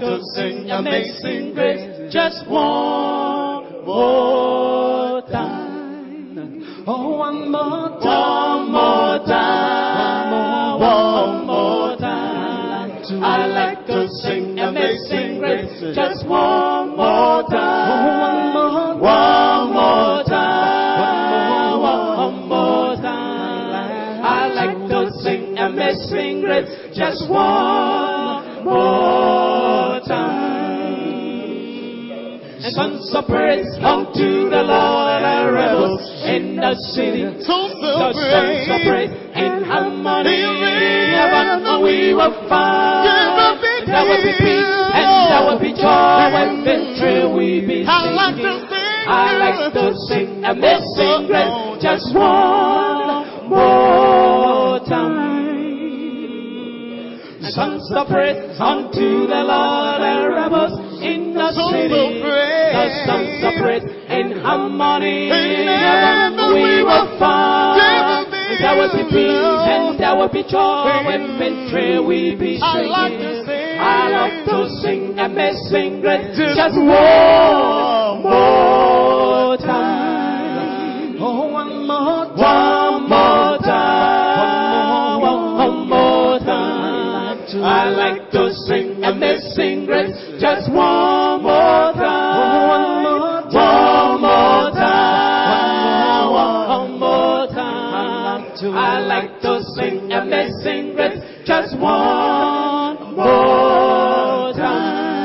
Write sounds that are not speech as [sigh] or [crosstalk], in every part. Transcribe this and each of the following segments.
to sing Amazing Grace just one more time. Oh, one more One more time. One more time. I like to sing Amazing Grace just one more time. One more One more time. One more time. I like to sing Amazing Grace just one more time. Sons of praise unto the Lord and rebels in the city. Sons The of sons of praise. in harmony heaven we will find. There will be peace and there will be joy when victory we be to singing. I like to sing Amazing Grace just one more time. Sons of praise unto the Lord and rebels in the city. The sons in harmony in In heaven heaven we will find. There will be There will be peace and there will be joy when victory we be I singing. like to sing. I like to sing Amazing Grace Just one more time. Oh, one more time. One more time. One more time. I like to sing Amazing Grace just one one more time.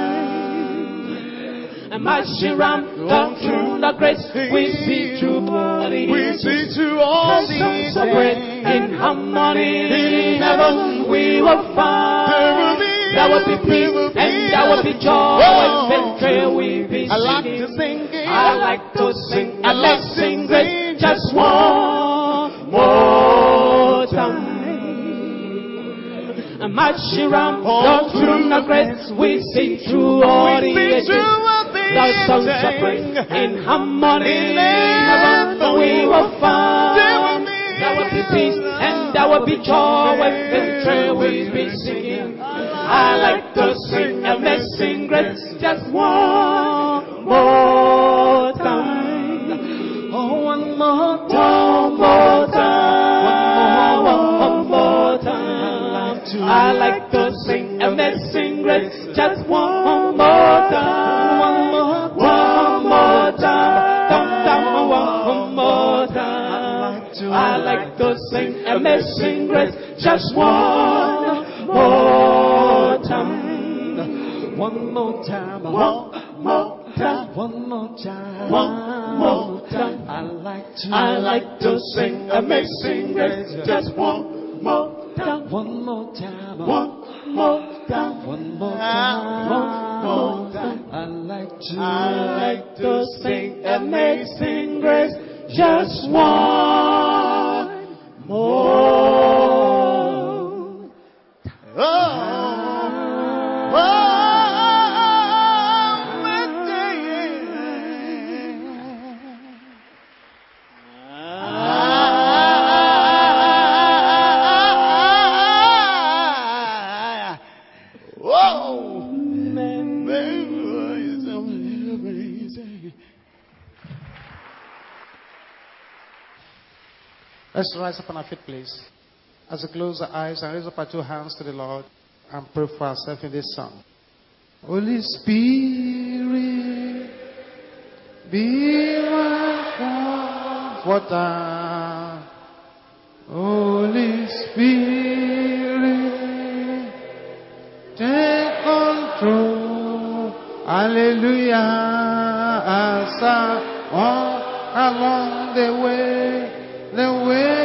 And marching round down through the grace we see through body. We see to all the Sons of praise in harmony in heaven we will find. There will be- There will be peace there will be- and there will be joy when victory we be I like singing. to sing. I like to sing I like to sing just one more And marching round down through the grace we see through all the ages. the The sons of praise in harmony In in heaven heaven we will find. There will be- will peace and there will be joy when victory we be singing. I like to sing Amazing Grace just one time. I like to sing Amazing Grace just one more time. One more time. One more time. One more time. One more time. I like to. I like to sing Amazing Grace just one more time. One more time. One more time. One more time. One more time. I like to. I like to sing Amazing Grace just one more. Let's rise up on our feet, please. As we close our eyes and raise up our two hands to the Lord and pray for ourselves in this song. Holy Spirit, be my comforter. Holy Spirit, take control. Hallelujah. As I walk along the way, the way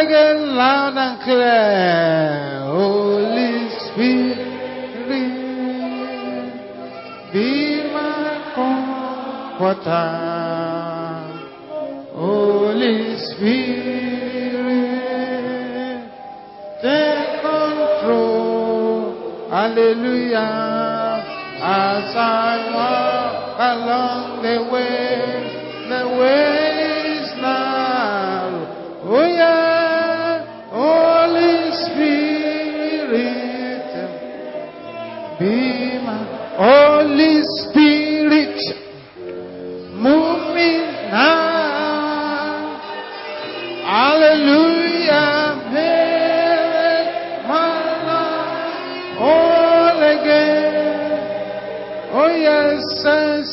again loud and clear. Holy Spirit, be my comforter. Holy Spirit, take control. Hallelujah. As I walk along the way, the Holy Spirit, move me now. Hallelujah. All again. Oh yes, send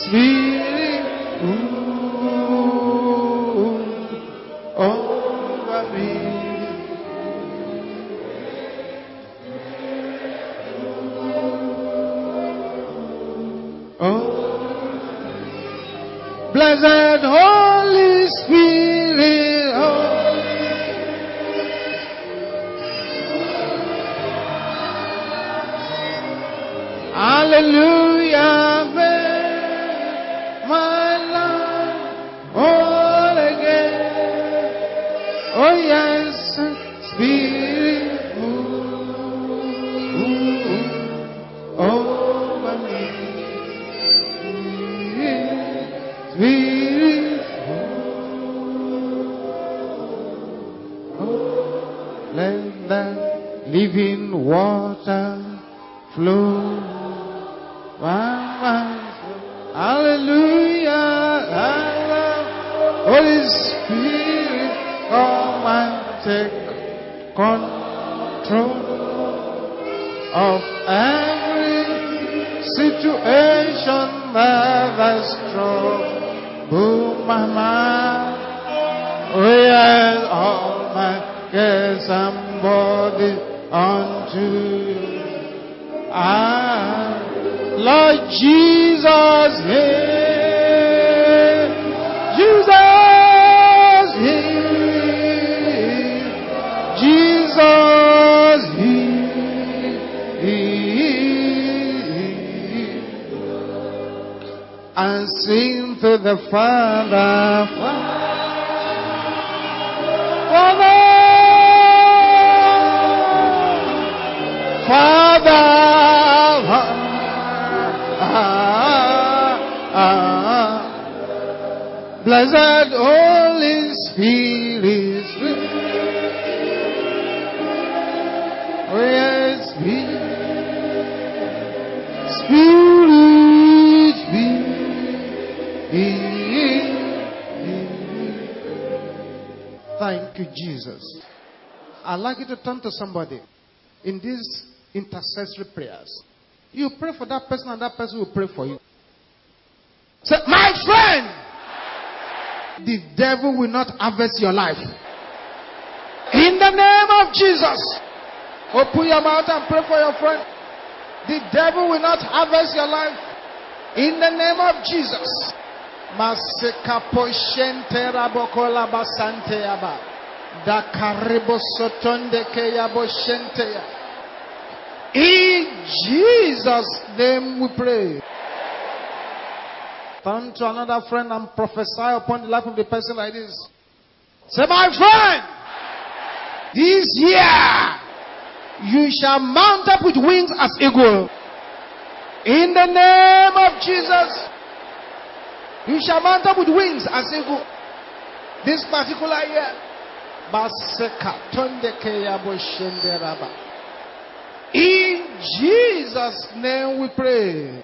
Blessed Holy Spirit. Oh. Hallelujah. And sing to the Father, Father, Father. Blessed Holy Spirit, Jesus. I'd like you to turn to somebody in these intercessory prayers. You pray for that person, and that person will pray for you. Say, My friend, the devil will not harvest your life. In the name of Jesus. Open your mouth and pray for your friend. The devil will not harvest your life. In the name of Jesus. In Jesus' name we pray. Turn to another friend and prophesy upon the life of the person like this. Say, my friend, this year you shall mount up with wings as eagle. In the name of Jesus, you shall mount up with wings as eagle. This particular year, In Jesus' name we pray.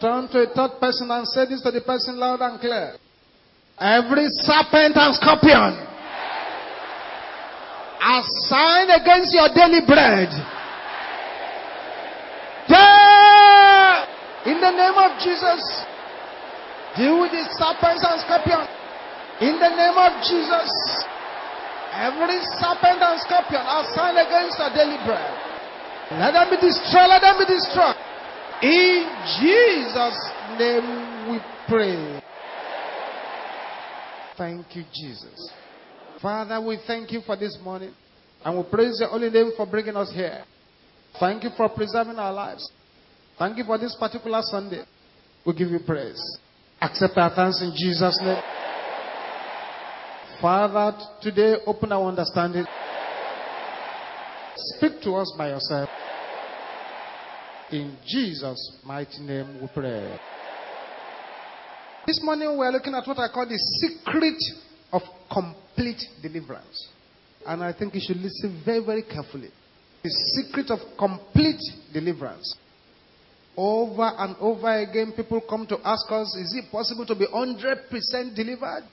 Turn to a third person and say this to the person loud and clear. Every serpent and scorpion assigned against your daily bread. There, in the name of Jesus, deal with the serpents and scorpions. In the name of Jesus, every serpent and scorpion assigned against your daily bread. Let them be destroyed. Let them be destroyed. In Jesus' name we pray. Thank you, Jesus. Father, we thank you for this morning. And we praise your holy name for bringing us here. Thank you for preserving our lives. Thank you for this particular Sunday. We give you praise. Accept our thanks in Jesus' name. Father, today open our understanding. Speak to us by yourself. In Jesus' mighty name we pray. This morning we are looking at what I call the secret of complete deliverance. And I think you should listen very, very carefully. The secret of complete deliverance. Over and over again, people come to ask us is it possible to be 100% delivered?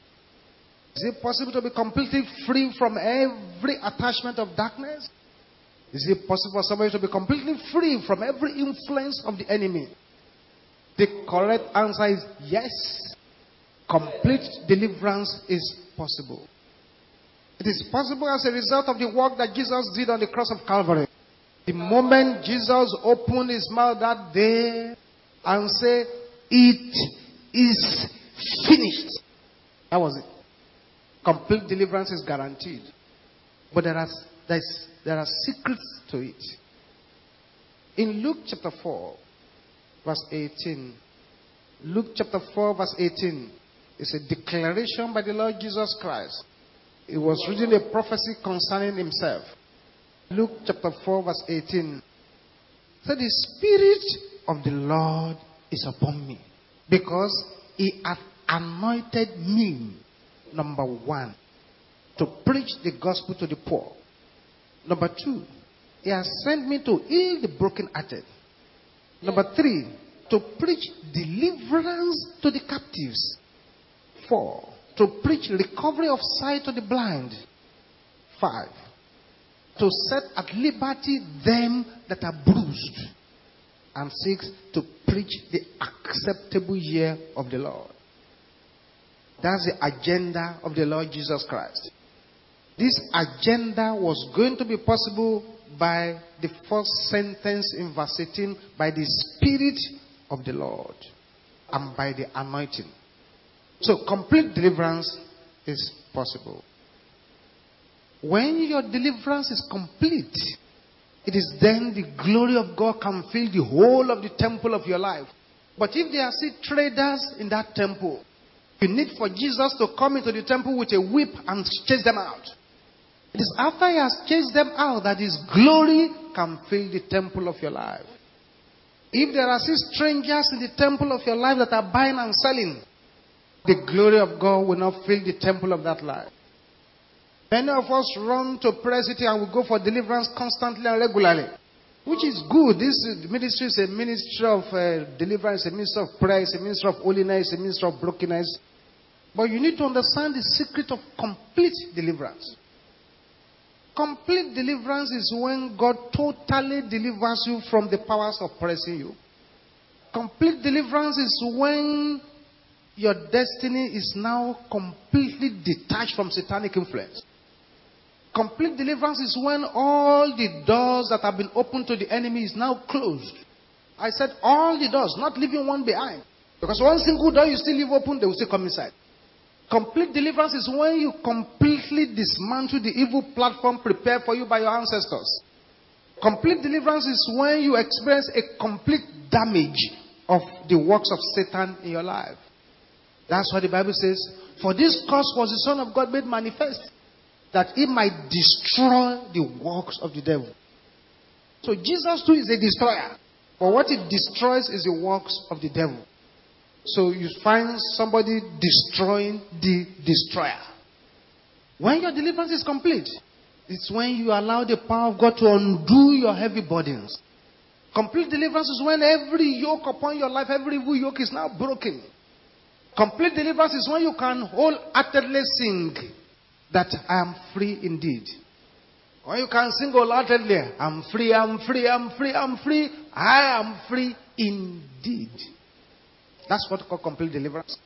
Is it possible to be completely free from every attachment of darkness? Is it possible for somebody to be completely free from every influence of the enemy? The correct answer is yes. Complete deliverance is possible. It is possible as a result of the work that Jesus did on the cross of Calvary. The moment Jesus opened his mouth that day and said, It is finished. That was it. Complete deliverance is guaranteed. But there are, there's, there are secrets to it. In Luke chapter 4, verse 18, Luke chapter 4, verse 18, is a declaration by the Lord Jesus Christ. He was reading a prophecy concerning himself. Luke chapter 4, verse 18 said, The Spirit of the Lord is upon me because he hath anointed me, number one, to preach the gospel to the poor. Number two, he has sent me to heal the brokenhearted. Number three, to preach deliverance to the captives. Four, to preach recovery of sight to the blind. Five, to set at liberty them that are bruised. And six, to preach the acceptable year of the Lord. That's the agenda of the Lord Jesus Christ. This agenda was going to be possible by the first sentence in verse 18 by the Spirit of the Lord and by the anointing. So, complete deliverance is possible. When your deliverance is complete, it is then the glory of God can fill the whole of the temple of your life. But if there are still traders in that temple, you need for Jesus to come into the temple with a whip and chase them out. It is after he has chased them out that his glory can fill the temple of your life. If there are still strangers in the temple of your life that are buying and selling, the glory of God will not fill the temple of that life. Many of us run to prayer city and we go for deliverance constantly and regularly, which is good. This ministry is a ministry of uh, deliverance, a ministry of prayer, a ministry of holiness, a ministry of brokenness. But you need to understand the secret of complete deliverance. Complete deliverance is when God totally delivers you from the powers oppressing you. Complete deliverance is when your destiny is now completely detached from satanic influence. Complete deliverance is when all the doors that have been opened to the enemy is now closed. I said all the doors, not leaving one behind. Because one single door you still leave open, they will still come inside. Complete deliverance is when you completely dismantle the evil platform prepared for you by your ancestors. Complete deliverance is when you experience a complete damage of the works of Satan in your life. That's what the Bible says. For this cause was the Son of God made manifest, that he might destroy the works of the devil. So Jesus too is a destroyer. But what it destroys is the works of the devil. So you find somebody destroying the destroyer. When your deliverance is complete, it's when you allow the power of God to undo your heavy burdens. Complete deliverance is when every yoke upon your life, every evil yoke is now broken. Complete deliverance is when you can wholeheartedly sing that I am free indeed. When you can sing wholeheartedly, I'm free, I'm free, I'm free, I'm free, I am free indeed. That's what we call complete deliverance.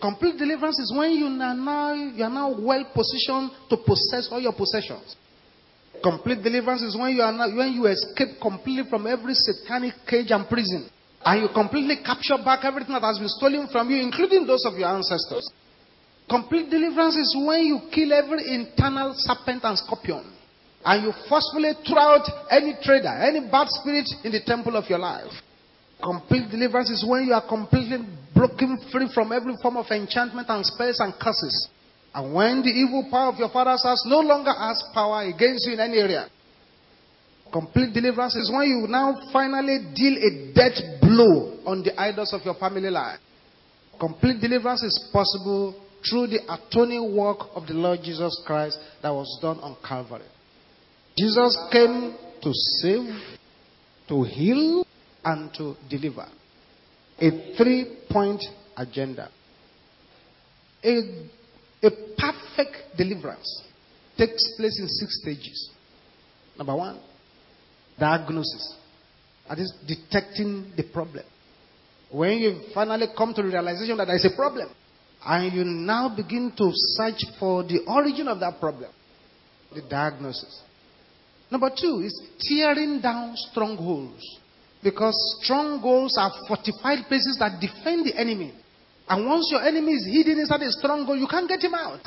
Complete deliverance is when you are now you are now well positioned to possess all your possessions. Complete deliverance is when you are now, when you escape completely from every satanic cage and prison, and you completely capture back everything that has been stolen from you, including those of your ancestors. Complete deliverance is when you kill every internal serpent and scorpion, and you forcefully throw out any trader, any bad spirit in the temple of your life. Complete deliverance is when you are completely broken free from every form of enchantment and spells and curses. And when the evil power of your father's house no longer has power against you in any area. Complete deliverance is when you now finally deal a death blow on the idols of your family life. Complete deliverance is possible through the atoning work of the Lord Jesus Christ that was done on Calvary. Jesus came to save, to heal, and to deliver. A three point agenda. A, a perfect deliverance takes place in six stages. Number one, diagnosis. That is detecting the problem. When you finally come to the realization that there is a problem, and you now begin to search for the origin of that problem, the diagnosis. Number two is tearing down strongholds. Because strongholds are fortified places that defend the enemy. And once your enemy is hidden inside a stronghold, you can't get him out.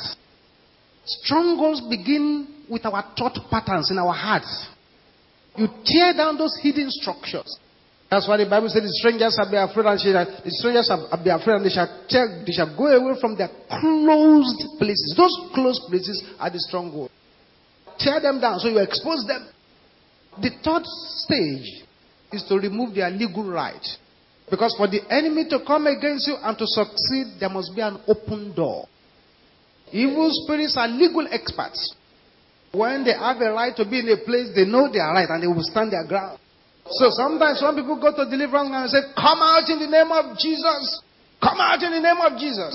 Strongholds begin with our thought patterns in our hearts. You tear down those hidden structures. That's why the Bible says the strangers shall be afraid and shall, the strangers shall be afraid and they shall, tear, they shall go away from their closed places. Those closed places are the stronghold. Tear them down so you expose them. The third stage is to remove their legal right. Because for the enemy to come against you and to succeed, there must be an open door. Evil spirits are legal experts. When they have a right to be in a place, they know they are right and they will stand their ground. So sometimes when people go to deliverance and say, Come out in the name of Jesus. Come out in the name of Jesus.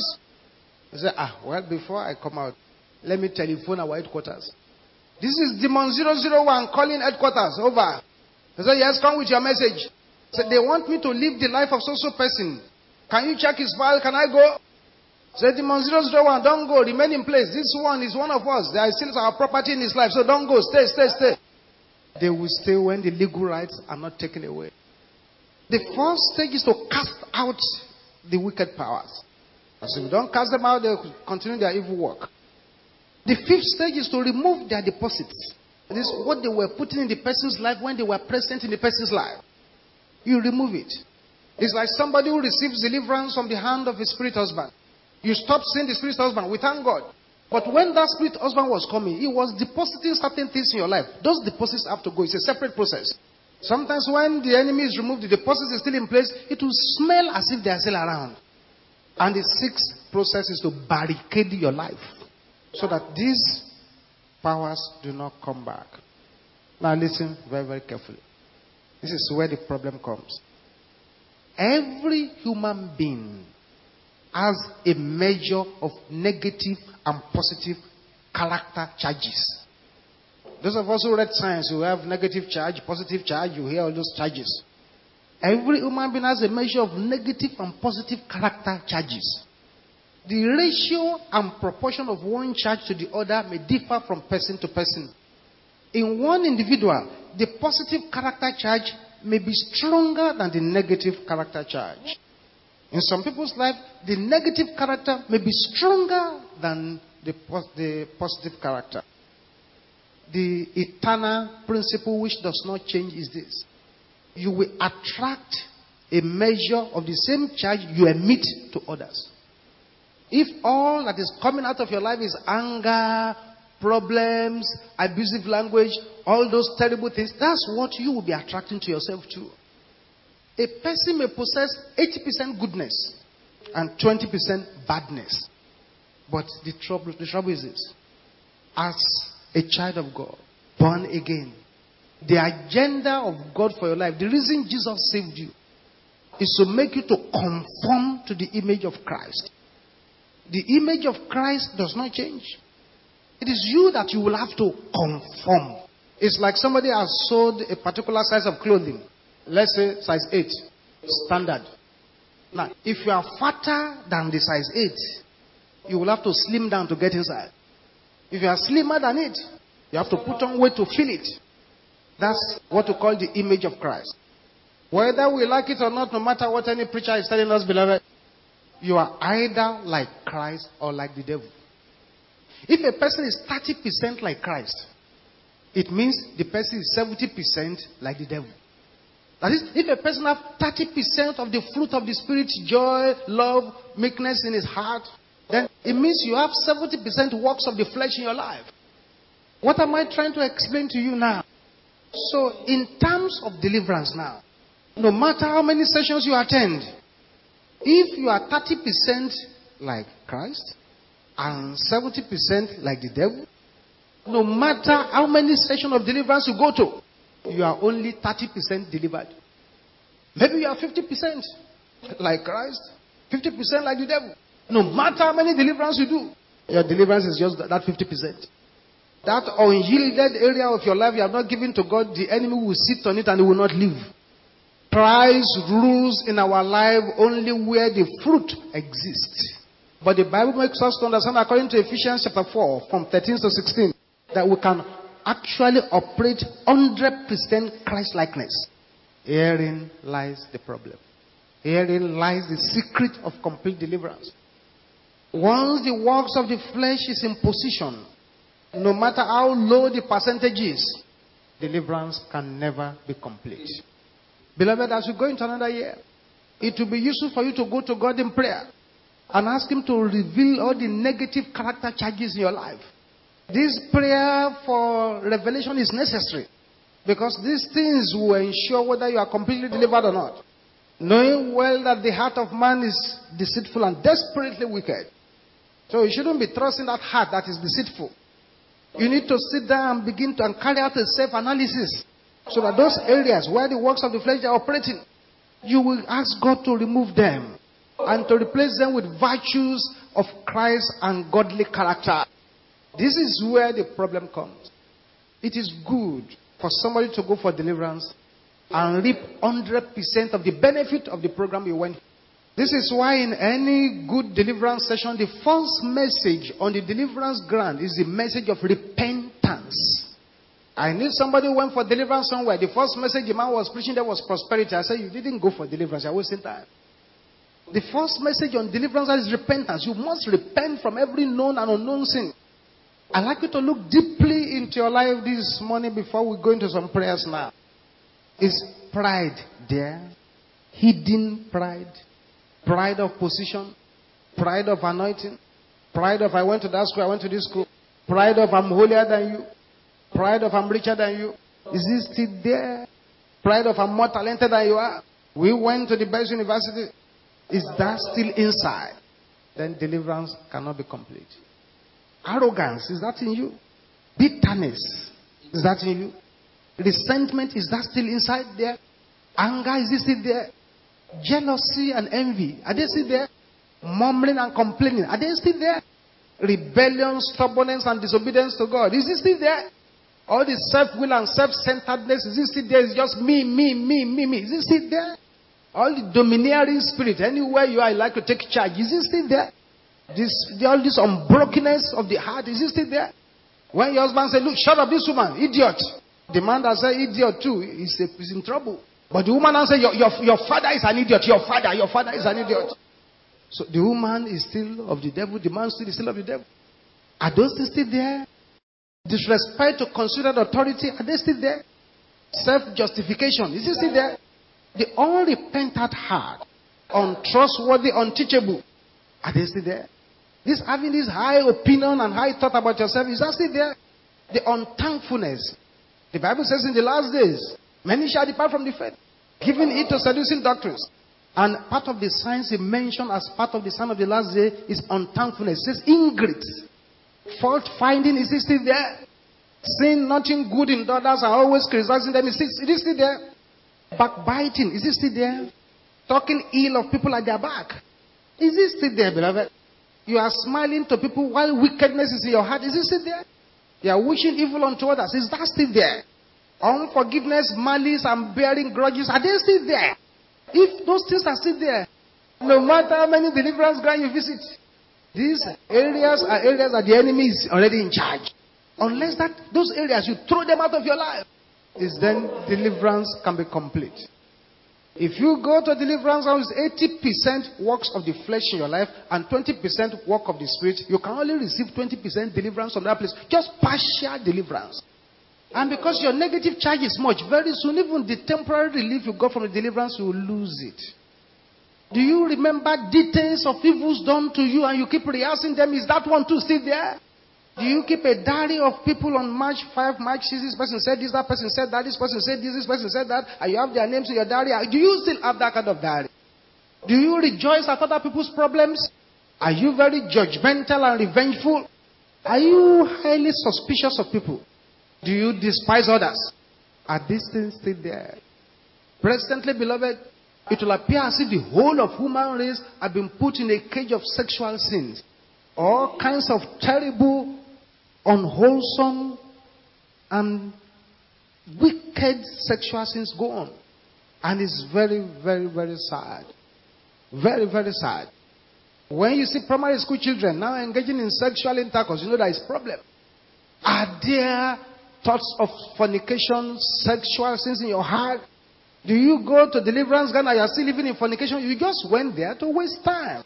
I say, Ah, well, before I come out, let me telephone our headquarters. This is Demon 001 calling headquarters. Over. I said, Yes, come with your message. Said they want me to live the life of so so person. Can you check his file? Can I go? Said Demon 001, don't go, remain in place. This one is one of us. There is still our property in his life, so don't go. Stay, stay, stay. They will stay when the legal rights are not taken away. The first stage is to cast out the wicked powers. As if we don't cast them out, they continue their evil work. The fifth stage is to remove their deposits. This is what they were putting in the person's life when they were present in the person's life. You remove it. It's like somebody who receives deliverance from the hand of a spirit husband. You stop seeing the spirit husband. We thank God. But when that spirit husband was coming, he was depositing certain things in your life. Those deposits have to go. It's a separate process. Sometimes when the enemy is removed, the deposit is still in place, it will smell as if they are still around. And the sixth process is to barricade your life so that these powers do not come back. Now listen very, very carefully. This is where the problem comes. Every human being has a measure of negative and positive character charges. Those of us who read science, you have negative charge, positive charge, you hear all those charges. Every human being has a measure of negative and positive character charges. The ratio and proportion of one charge to the other may differ from person to person. In one individual, the positive character charge may be stronger than the negative character charge. In some people's life, the negative character may be stronger than the, the positive character. The eternal principle which does not change is this. You will attract a measure of the same charge you emit to others. If all that is coming out of your life is anger, problems, abusive language, all those terrible things, that's what you will be attracting to yourself too. A person may possess 80% goodness and 20% badness. But the trouble, the trouble is this. As a child of God, born again, the agenda of God for your life, the reason Jesus saved you, is to make you to conform to the image of Christ. The image of Christ does not change. It is you that you will have to conform. It's like somebody has sold a particular size of clothing. Let's say size 8, standard. Now, if you are fatter than the size 8, you will have to slim down to get inside. If you are slimmer than it, you have to put on weight to fill it. That's what we call the image of Christ. Whether we like it or not, no matter what any preacher is telling us, beloved, you are either like Christ or like the devil. If a person is 30% like Christ, it means the person is 70% like the devil. That is, if a person has 30% of the fruit of the Spirit, joy, love, meekness in his heart, then it means you have 70% works of the flesh in your life. What am I trying to explain to you now? So, in terms of deliverance now, no matter how many sessions you attend, if you are 30% like Christ and 70% like the devil, no matter how many sessions of deliverance you go to, you are only 30% delivered. Maybe you are 50% like Christ, 50% like the devil. No matter how many deliverance you do, your deliverance is just that 50%. That unyielded area of your life you have not given to God, the enemy will sit on it and he will not leave. Christ rules in our life only where the fruit exists. But the Bible makes us to understand, according to Ephesians chapter 4, from 13 to 16, that we can actually operate 100% Christ likeness. Herein lies the problem. Herein lies the secret of complete deliverance. Once the works of the flesh is in position, no matter how low the percentage is, deliverance can never be complete. Beloved, as we go into another year, it will be useful for you to go to God in prayer and ask Him to reveal all the negative character charges in your life. This prayer for revelation is necessary because these things will ensure whether you are completely delivered or not. Knowing well that the heart of man is deceitful and desperately wicked. So you shouldn't be trusting that heart that is deceitful. You need to sit down and begin to and carry out a self analysis so that those areas where the works of the flesh are operating, you will ask God to remove them and to replace them with virtues of Christ and godly character. This is where the problem comes. It is good for somebody to go for deliverance and reap 100% of the benefit of the program you went. This is why in any good deliverance session, the first message on the deliverance ground is the message of repentance. I knew somebody went for deliverance somewhere. The first message the man was preaching there was prosperity. I said, You didn't go for deliverance, you're wasting time. The first message on deliverance is repentance. You must repent from every known and unknown sin. I'd like you to look deeply into your life this morning before we go into some prayers now. Is pride there? Hidden pride? Pride of position? Pride of anointing? Pride of I went to that school, I went to this school. Pride of I'm holier than you. Pride of I'm richer than you. Is this still there? Pride of I'm more talented than you are. We went to the best university. Is that still inside? Then deliverance cannot be complete. Arrogance, is that in you? Bitterness, is that in you? Resentment, is that still inside there? Anger, is it still there? Jealousy and envy, are they still there? Mumbling and complaining, are they still there? Rebellion, stubbornness, and disobedience to God, is it still there? All the self will and self centeredness, is it still there? It's just me, me, me, me, me. Is it still there? All the domineering spirit, anywhere you are, I like to take charge. Is it still there? This, all this unbrokenness of the heart, is it still there? When your husband said, Look, shut up, this woman, idiot. The man that said idiot too is, in trouble. But the woman answered, your, your, your father is an idiot. Your father, your father is an idiot. So the woman is still of the devil. The man still is still of the devil. Are those things still there? Disrespect to considered authority, are they still there? Self justification, is it still there? The unrepentant heart, untrustworthy, unteachable, are they still there? This having this high opinion and high thought about yourself, is still there? The unthankfulness. The Bible says in the last days, many shall depart from the faith, giving it to seducing doctrines. And part of the signs he mentioned as part of the sign of the last day is unthankfulness. It says ingrid. Fault finding, is it still there? Seeing nothing good in others and always criticizing them, is it still there? Backbiting, is it still there? Talking ill of people at their back. Is it still there, beloved? You are smiling to people while wickedness is in your heart. Is it still there? You are wishing evil unto others. Is that still there? Unforgiveness, malice, and bearing grudges, are they still there? If those things are still there, no matter how many deliverance ground you visit, these areas are areas that the enemy is already in charge. Unless that those areas you throw them out of your life, is then deliverance can be complete. If you go to deliverance house, 80% works of the flesh in your life and 20% work of the spirit, you can only receive 20% deliverance from that place. Just partial deliverance. And because your negative charge is much, very soon, even the temporary relief you got from the deliverance, you will lose it. Do you remember details of evils done to you and you keep rehearsing them? Is that one too still there? Do you keep a diary of people on March 5, March 6, this person said this, that person said that, this person said this, this person said that, and you have their names in your diary? Do you still have that kind of diary? Do you rejoice at other people's problems? Are you very judgmental and revengeful? Are you highly suspicious of people? Do you despise others? Are these things still there? Presently, beloved, it will appear as if the whole of human race have been put in a cage of sexual sins. All kinds of terrible, unwholesome, and wicked sexual sins go on. And it's very, very, very sad. Very, very sad. When you see primary school children now engaging in sexual intercourse, you know there is problem. Are there thoughts of fornication, sexual sins in your heart? Do you go to deliverance Ghana? You are still living in fornication. You just went there to waste time.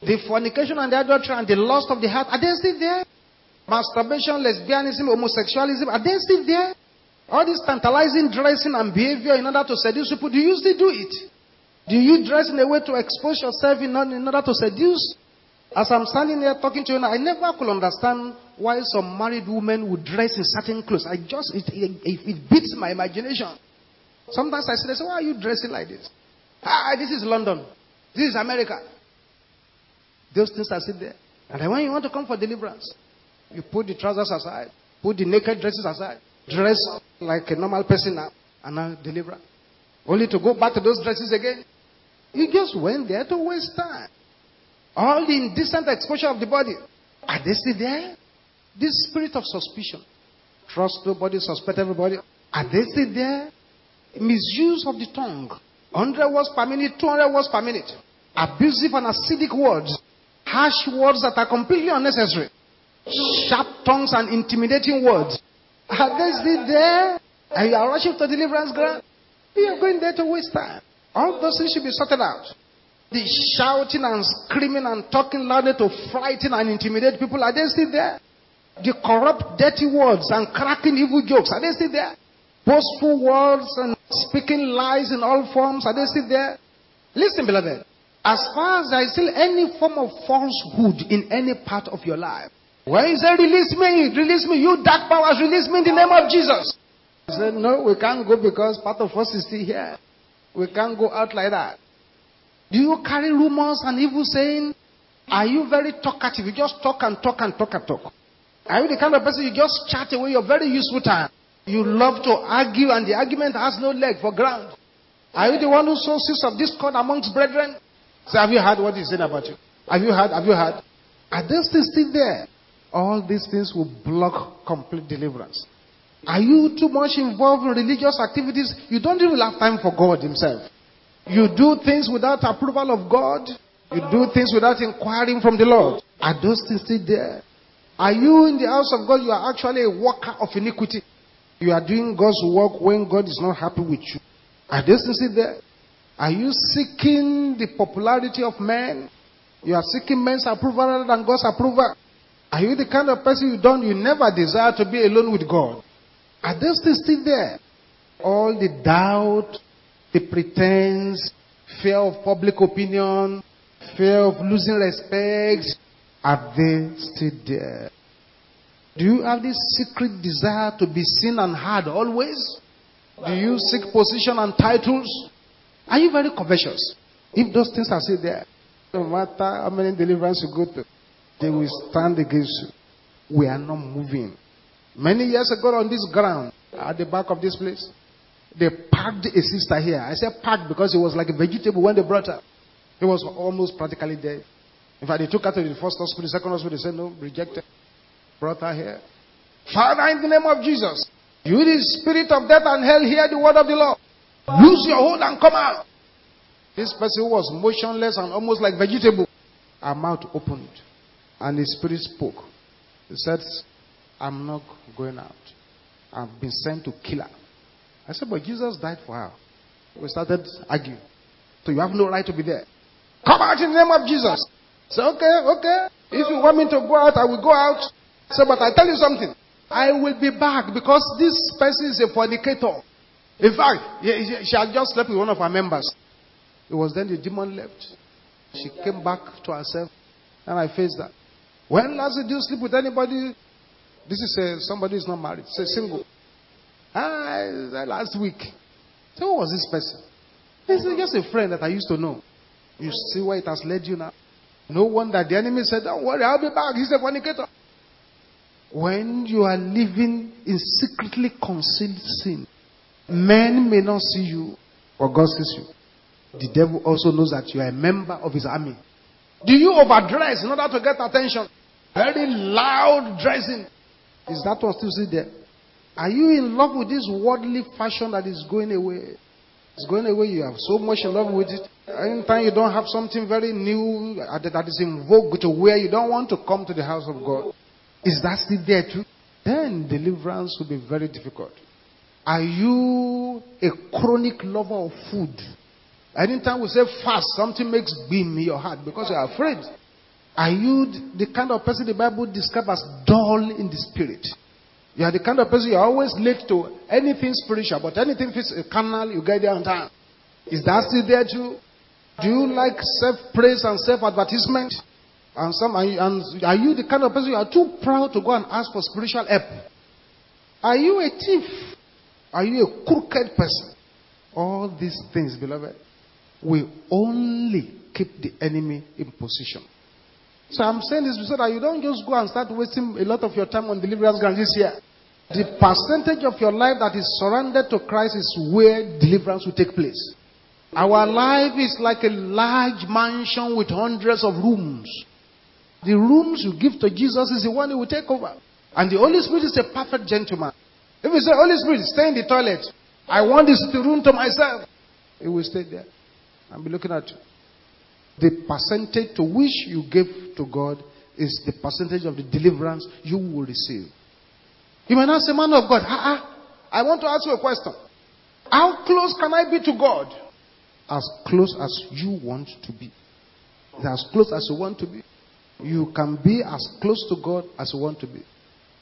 The fornication and the adultery and the lust of the heart, are they still there? Masturbation, lesbianism, homosexualism, are they still there? All this tantalizing dressing and behavior in order to seduce people, do you still do it? Do you dress in a way to expose yourself in order to seduce? As I'm standing here talking to you now, I never could understand why some married women would dress in certain clothes. I just, it, it, it beats my imagination. Sometimes I say, why are you dressing like this? Ah, this is London. This is America. Those things are still there. And when you want to come for deliverance, you put the trousers aside, put the naked dresses aside, dress like a normal person now, and now deliver. Only to go back to those dresses again. You just went there to waste time. All the indecent exposure of the body. Are they still there? This spirit of suspicion. Trust nobody, suspect everybody. Are they still there? Misuse of the tongue. 100 words per minute, 200 words per minute. Abusive and acidic words. Harsh words that are completely unnecessary. Sharp tongues and intimidating words. Are they still there? And you are rushing to deliverance ground? You are going there to waste time. All those things should be sorted out. The shouting and screaming and talking loudly to frighten and intimidate people, are they still there? The corrupt, dirty words and cracking evil jokes, are they still there? Boastful words and speaking lies in all forms, are they still there? Listen, beloved. As far as there is still any form of falsehood in any part of your life, when he said, release me, release me, you dark powers, release me in the name of Jesus. He said, no, we can't go because part of us is still here. We can't go out like that. Do you carry rumors and evil saying? Are you very talkative? You just talk and talk and talk and talk. Are you the kind of person you just chat away your very useful time? You love to argue and the argument has no leg for ground. Are you the one who sows seeds of discord amongst brethren? So have you heard what he's saying about you? Have you heard? Have you heard? Are those things still there? All these things will block complete deliverance. Are you too much involved in religious activities? You don't even have time for God Himself. You do things without approval of God. You do things without inquiring from the Lord. Are those things still there? Are you in the house of God? You are actually a worker of iniquity. You are doing God's work when God is not happy with you. Are those things still there? Are you seeking the popularity of men? You are seeking men's approval rather than God's approval. Are you the kind of person you don't, you never desire to be alone with God? Are those things still there? All the doubt, the pretense, fear of public opinion, fear of losing respect, are they still there? Do you have this secret desire to be seen and heard always? Do you seek position and titles? Are you very covetous? If those things are still there, no matter how many deliverance you go to, they will stand against you. We are not moving. Many years ago on this ground, at the back of this place, they packed a sister here. I said packed because it was like a vegetable when they brought her. He was almost practically dead. In fact, they took her to the first hospital, the second hospital, they said no, rejected. Brought her here. Father, in the name of Jesus, you the spirit of death and hell, hear the word of the Lord. Lose your hold and come out. This person was motionless and almost like vegetable. Her mouth opened. And the spirit spoke. He said, I'm not going out. I've been sent to kill her. I said, but Jesus died for her. We started arguing. So you have no right to be there. Come out in the name of Jesus. I said, okay, okay. If you want me to go out, I will go out. I said, but I tell you something. I will be back because this person is a fornicator. In fact, she had just slept with one of our members. It was then the demon left. She came back to herself, and I faced that. When last did you sleep with anybody? This is a, somebody who's not married. A single. Ah, last week. So who was this person? This is just a friend that I used to know. You see where it has led you now. No wonder the enemy said, Don't worry, I'll be back. He's a fornicator. When you are living in secretly concealed sin, men may not see you, but God sees you. The devil also knows that you are a member of his army. Do you overdress in order to get attention? Very loud dressing. Is that one still sit there? Are you in love with this worldly fashion that is going away? It's going away. You have so much in love with it. Anytime you don't have something very new uh, that is in vogue to wear, you don't want to come to the house of God. Is that still there too? Then deliverance will be very difficult. Are you a chronic lover of food? Anytime we say fast, something makes beam in your heart because you are afraid. Are you the kind of person the Bible describes as dull in the spirit? You are the kind of person you're always late to anything spiritual, but anything carnal, you get there on time. Is that still there too? Do you like self praise and self advertisement? And some and are you the kind of person you are too proud to go and ask for spiritual help? Are you a thief? Are you a crooked person? All these things, beloved, will only keep the enemy in position. So I'm saying this so that you don't just go and start wasting a lot of your time on deliverance ground this year. The percentage of your life that is surrendered to Christ is where deliverance will take place. Our life is like a large mansion with hundreds of rooms. The rooms you give to Jesus is the one he will take over. And the Holy Spirit is a perfect gentleman. If you say, Holy Spirit, stay in the toilet. I want this room to myself. He will stay there and be looking at. The percentage to which you give to God is the percentage of the deliverance you will receive. You may not say, Man of God, ah, ah, I want to ask you a question. How close can I be to God? As close as you want to be. As close as you want to be. You can be as close to God as you want to be.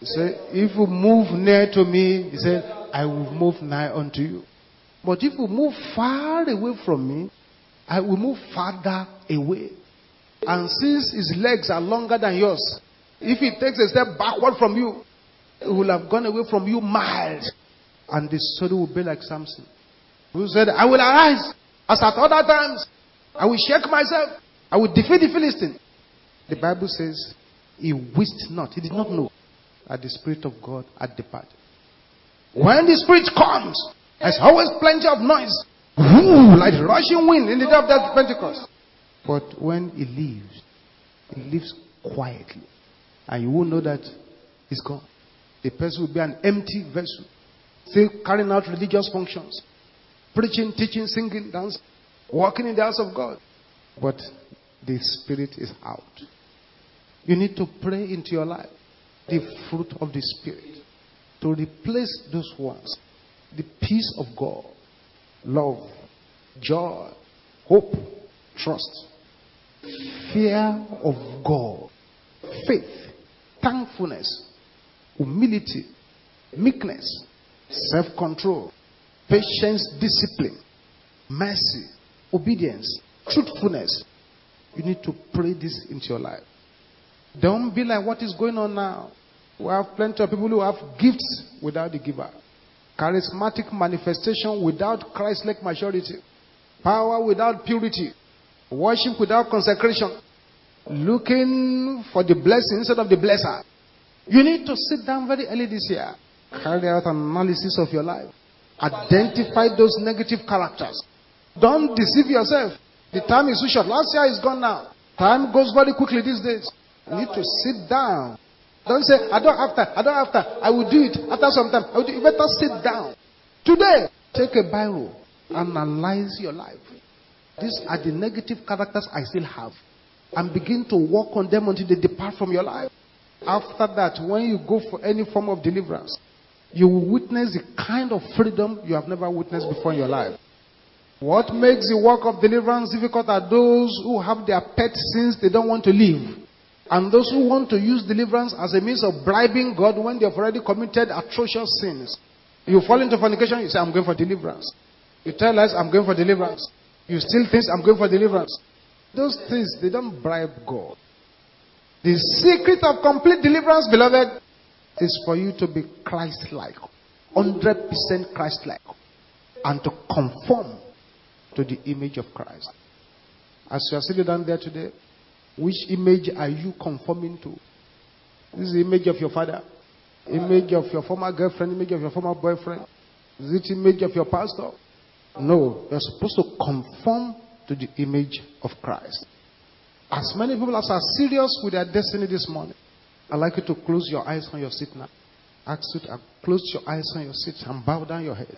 He said, If you move near to me, he said, I will move nigh unto you. But if you move far away from me, I will move farther away. And since his legs are longer than yours, if he takes a step backward from you, he will have gone away from you miles. And the story will be like Samson, who said, I will arise as at other times. I will shake myself. I will defeat the Philistine. The Bible says he wist not, he did not know that the Spirit of God had departed. When the Spirit comes, there's always plenty of noise. Ooh, like rushing wind in the day of that Pentecost. But when he leaves, he leaves quietly. And you will know that he's gone. The person will be an empty vessel. Still carrying out religious functions. Preaching, teaching, singing, dancing. Walking in the house of God. But the spirit is out. You need to pray into your life the fruit of the spirit to replace those ones. The peace of God love, joy, hope, trust, fear of God, faith, thankfulness, humility, meekness, self control, patience, discipline, mercy, obedience, truthfulness. You need to pray this into your life. Don't be like what is going on now. We have plenty of people who have gifts without the giver charismatic manifestation without Christ like maturity, power without purity, worship without consecration, looking for the blessing instead of the blesser. You need to sit down very early this year, carry out an analysis of your life, identify those negative characters. Don't deceive yourself. The time is too short. Last year is gone now. Time goes very quickly these days. You need to sit down don't say, I don't have time. I don't have time. I will do it after some time. I will do it. You better sit down. Today, take a Bible. Analyze your life. These are the negative characters I still have. And begin to work on them until they depart from your life. After that, when you go for any form of deliverance, you will witness the kind of freedom you have never witnessed before in your life. What makes the work of deliverance difficult are those who have their pet sins they don't want to leave. And those who want to use deliverance as a means of bribing God when they have already committed atrocious sins. You fall into fornication, you say, I'm going for deliverance. You tell us, I'm going for deliverance. You steal things, I'm going for deliverance. Those things, they don't bribe God. The secret of complete deliverance, beloved, is for you to be Christ like. 100% Christ like. And to conform to the image of Christ. As you are sitting down there today, which image are you conforming to? This is the image of your father, image of your former girlfriend, image of your former boyfriend. Is it image of your pastor? No, you're supposed to conform to the image of Christ. As many people as are serious with their destiny this morning, I'd like you to close your eyes on your seat now. Ask you to close your eyes on your seat and bow down your head.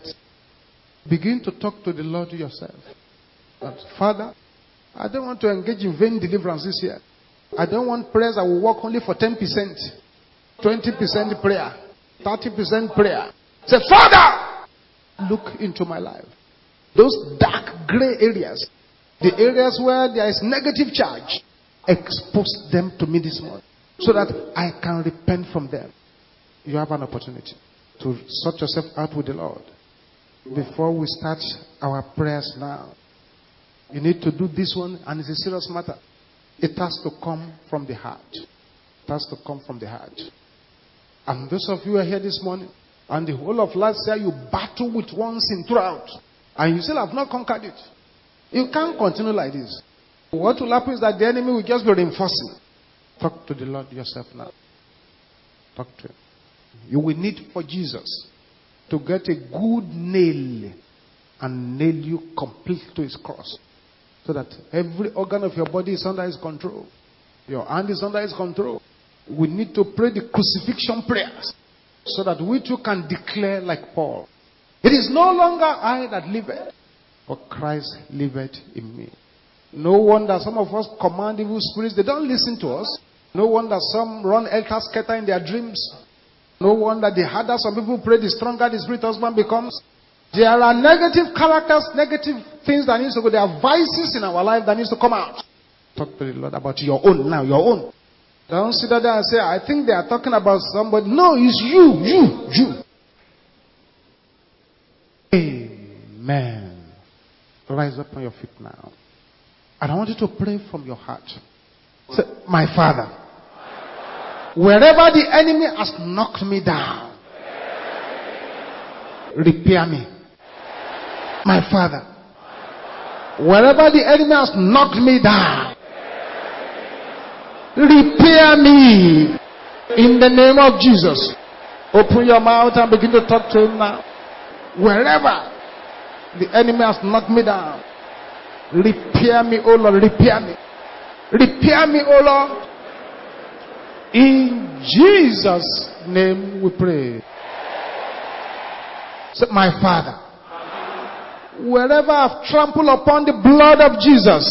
Begin to talk to the Lord yourself. Father, I don't want to engage in vain deliverance this year. I don't want prayers that will work only for 10%, 20% prayer, 30% prayer. Say, Father, look into my life. Those dark gray areas, the areas where there is negative charge, expose them to me this morning so that I can repent from them. You have an opportunity to sort yourself out with the Lord. Before we start our prayers now, you need to do this one, and it's a serious matter. It has to come from the heart. It has to come from the heart. And those of you who are here this morning, and the whole of last year you battle with one sin throughout, and you still have not conquered it. You can't continue like this. What will happen is that the enemy will just be reinforcing. Talk to the Lord yourself now. Talk to him. You will need for Jesus to get a good nail and nail you complete to his cross. So that every organ of your body is under his control. Your hand is under his control. We need to pray the crucifixion prayers so that we too can declare like Paul. It is no longer I that liveth, but Christ liveth in me. No wonder some of us command evil spirits, they don't listen to us. No wonder some run elter scatter in their dreams. No wonder the harder some people pray, the stronger the spirit husband becomes. There are negative characters, negative things that needs to go. There are vices in our life that needs to come out. Talk to the Lord about your own now, your own. Don't sit there and say, I think they are talking about somebody. No, it's you, you, you. Amen. Rise up on your feet now. And I want you to pray from your heart. Say, My Father, wherever the enemy has knocked me down, repair me. My Father, wherever the enemy has knocked me down, repair me in the name of Jesus. Open your mouth and begin to talk to him now. Wherever the enemy has knocked me down, repair me, oh Lord, repair me. Repair me, oh Lord. In Jesus' name we pray. Say, my Father, wherever I've trampled upon the blood of Jesus,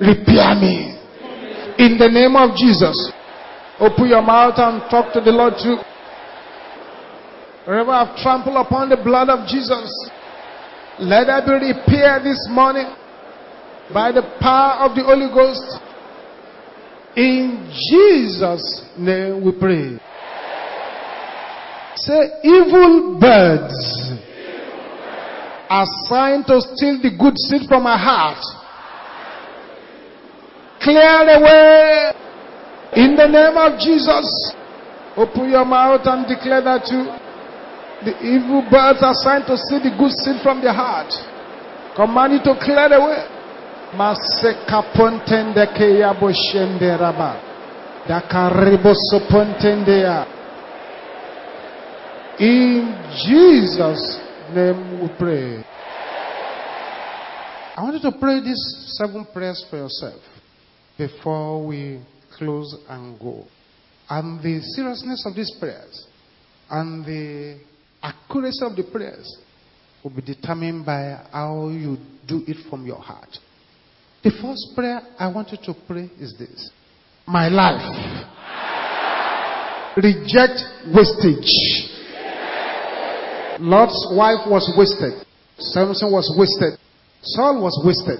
repair me. In the name of Jesus. Open your mouth and talk to the Lord too. Wherever I've trampled upon the blood of Jesus, let there be repaired this morning by the power of the Holy Ghost. In Jesus' name we pray. Say, evil birds assigned to steal the good seed from my heart. Clear the way in the name of Jesus. Open your mouth and declare that you, the evil birds assigned to steal the good seed from the heart. Command you to clear raba. Dakaribo. In Jesus' name we pray. I want you to pray these seven prayers for yourself before we close and go. And the seriousness of these prayers and the accuracy of the prayers will be determined by how you do it from your heart. The first prayer I want you to pray is this My life, reject wastage. Lot's wife was wasted, Samson was wasted, Saul was wasted.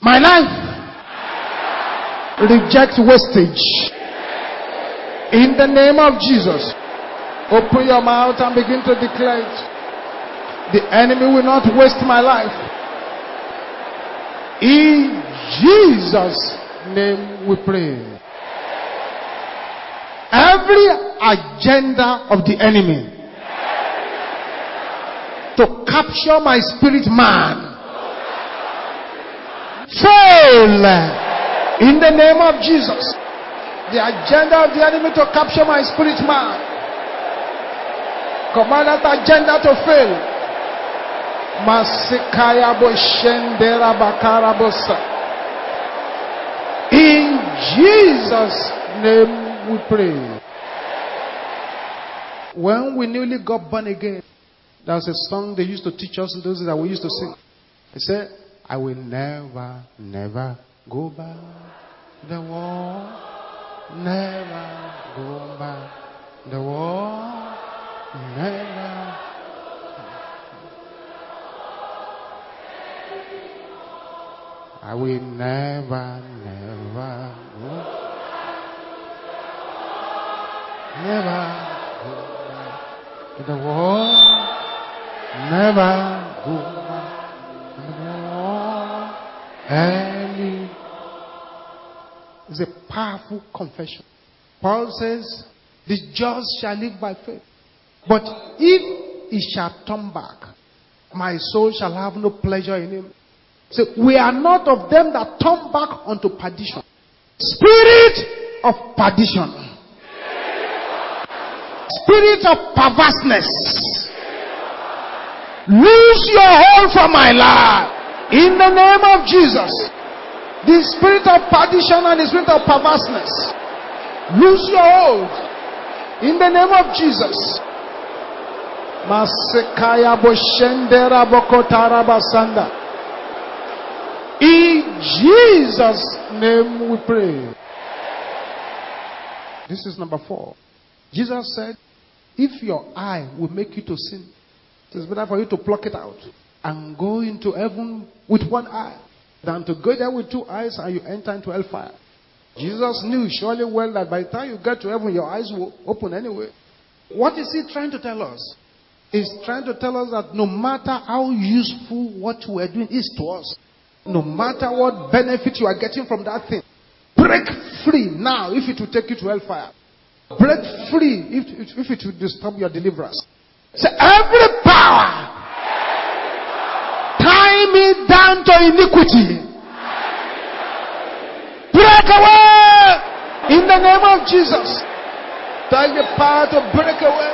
My life, reject wastage. In the name of Jesus, open your mouth and begin to declare it. The enemy will not waste my life. In Jesus' name we pray. Every agenda of the enemy to capture my spirit man fail in the name of Jesus. The agenda of the enemy to capture my spirit man. Command that agenda to fail. Masikaya. In Jesus' name we pray. When we newly got born again, there was a song they used to teach us, those that we used to sing. They said, I will never, never go back the wall. Never go back the wall. Never. I will never, never go. Never go back the wall. Never go back. Any. It's a powerful confession. Paul says, The just shall live by faith. But if he shall turn back, my soul shall have no pleasure in him. So we are not of them that turn back unto perdition. Spirit of perdition. Spirit of perverseness. Lose your hold from my life. In the name of Jesus. The spirit of perdition and the spirit of perverseness. Lose your hold. In the name of Jesus. Masekaya boshendera bokotara basanda. In Jesus' name we pray. This is number four. Jesus said, If your eye will make you to sin, it is better for you to pluck it out and go into heaven with one eye than to go there with two eyes and you enter into hellfire. Jesus knew surely well that by the time you get to heaven, your eyes will open anyway. What is he trying to tell us? He's trying to tell us that no matter how useful what we're doing is to us, no matter what benefit you are getting from that thing, break free now if it will take you to hellfire. Break free if, if it will disturb your deliverance. Say, every power tie me down to iniquity. Break away in the name of Jesus. Tell the power to break away.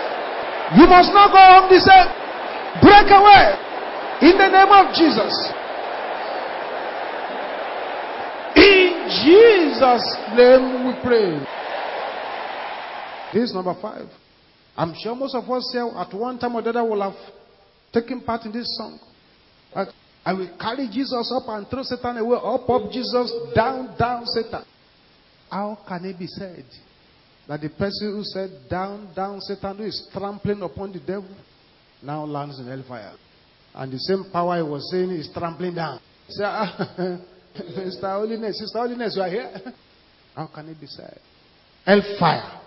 You must not go home the same. Break away in the name of Jesus. In Jesus' name we pray. This is number five. I'm sure most of us here at one time or the other will have taken part in this song. I will carry Jesus up and throw Satan away. Up, up, Jesus, down, down, Satan. How can it be said that the person who said down, down, Satan, who is trampling upon the devil, now lands in hellfire? And the same power he was saying is trampling down. Say, ah, [laughs] Mr. Holiness, Sister Holiness, you are here? [laughs] How can it be said? Hellfire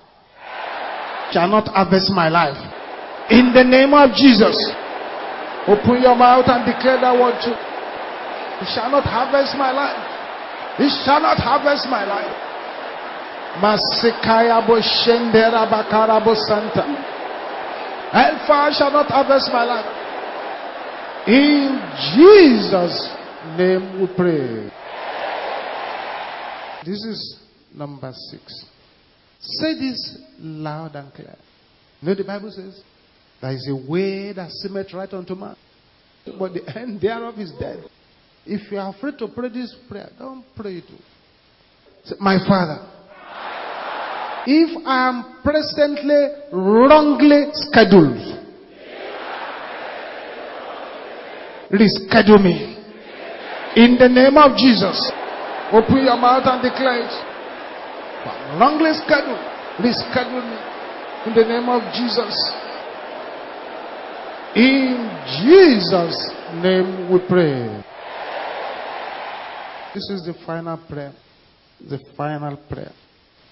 shall not harvest my life. In the name of Jesus. Open your mouth and declare that word too. It shall not harvest my life. It shall not harvest my life. Masikaya bo shendera bakara bo santa. Hellfire shall not harvest my life. In Jesus' name we pray. This is number six. Say this loud and clear. You know the Bible says there is a way that seemeth right unto man, but the end thereof is dead. If you are afraid to pray this prayer, don't pray it. Say, My Father, if I am presently wrongly scheduled, reschedule me. In the name of Jesus, open your mouth and declare it. Wrongly scheduled, reschedule me. In the name of Jesus. In Jesus' name we pray. This is the final prayer. The final prayer.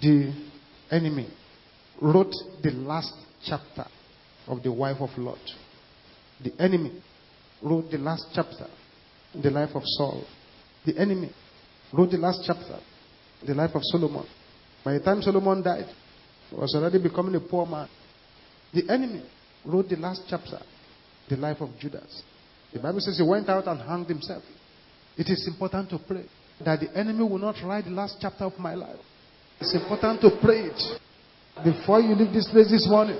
The enemy wrote the last chapter of the wife of Lot. The enemy wrote the last chapter in the life of Saul. The enemy wrote the last chapter in the life of Solomon. By the time Solomon died, he was already becoming a poor man. The enemy wrote the last chapter, the life of Judas. The Bible says he went out and hanged himself. It is important to pray that the enemy will not write the last chapter of my life. It's important to pray it before you leave this place this morning.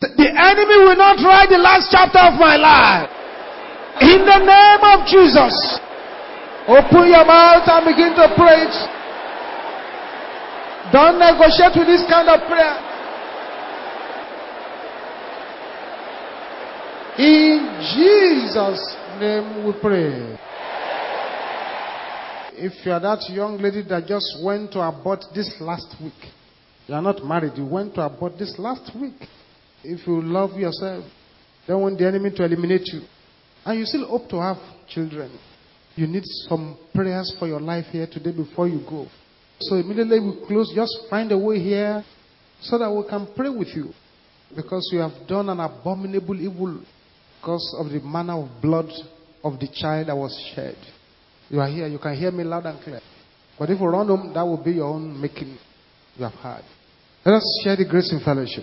The enemy will not write the last chapter of my life. In the name of Jesus. Open your mouth and begin to pray it. Don't negotiate with this kind of prayer. In Jesus' name we pray. If you are that young lady that just went to abort this last week, you are not married, you went to abort this last week. If you love yourself, don't want the enemy to eliminate you, and you still hope to have children, you need some prayers for your life here today before you go. So immediately we close, just find a way here so that we can pray with you. Because you have done an abominable evil because of the manner of blood of the child that was shed. You are here, you can hear me loud and clear. But if you run home, that will be your own making you have had. Let us share the grace in fellowship.